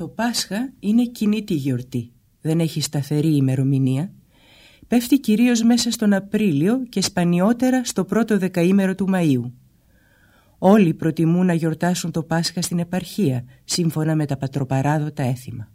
Το Πάσχα είναι κινήτη γιορτή, δεν έχει σταθερή ημερομηνία. Πέφτει κυρίως μέσα στον Απρίλιο και σπανιότερα στο πρώτο δεκαήμερο του Μαΐου. Όλοι προτιμούν να γιορτάσουν το Πάσχα στην επαρχία, σύμφωνα με τα πατροπαράδοτα έθιμα.